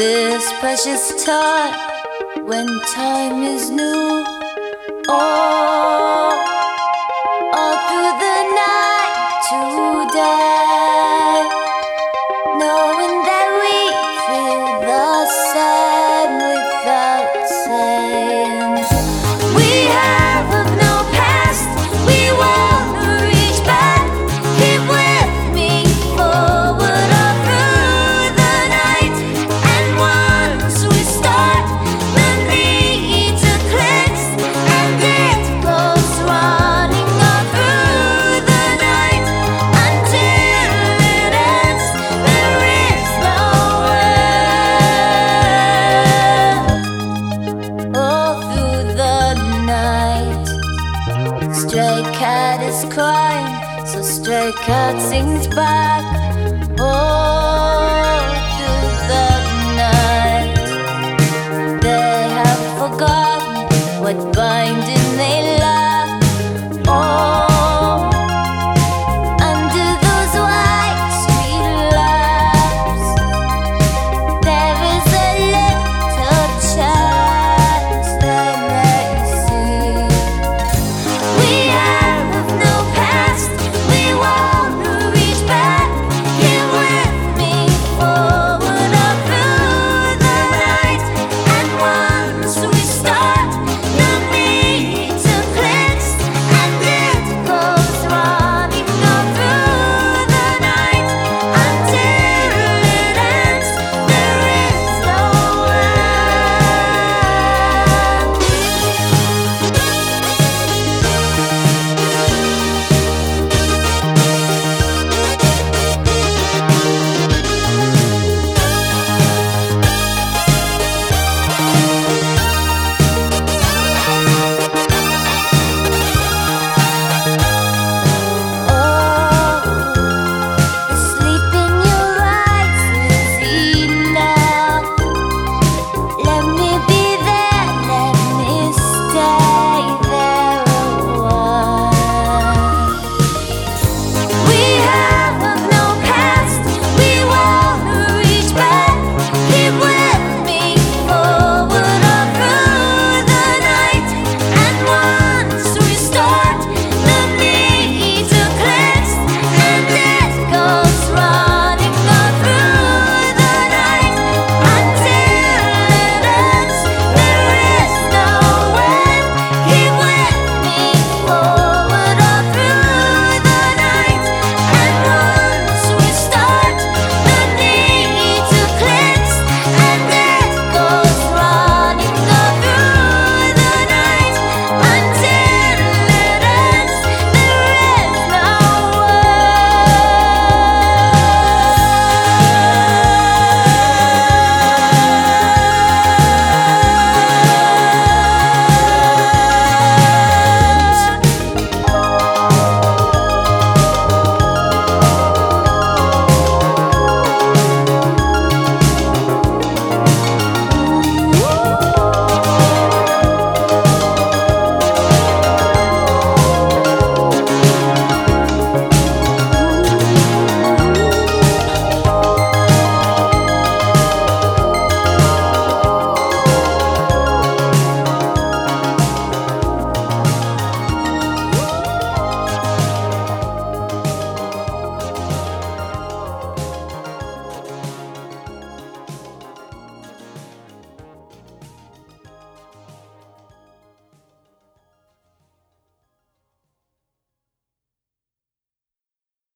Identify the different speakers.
Speaker 1: this precious time when time is new. That is crying, so stray cat sings back all through the night. They have forgotten what binding.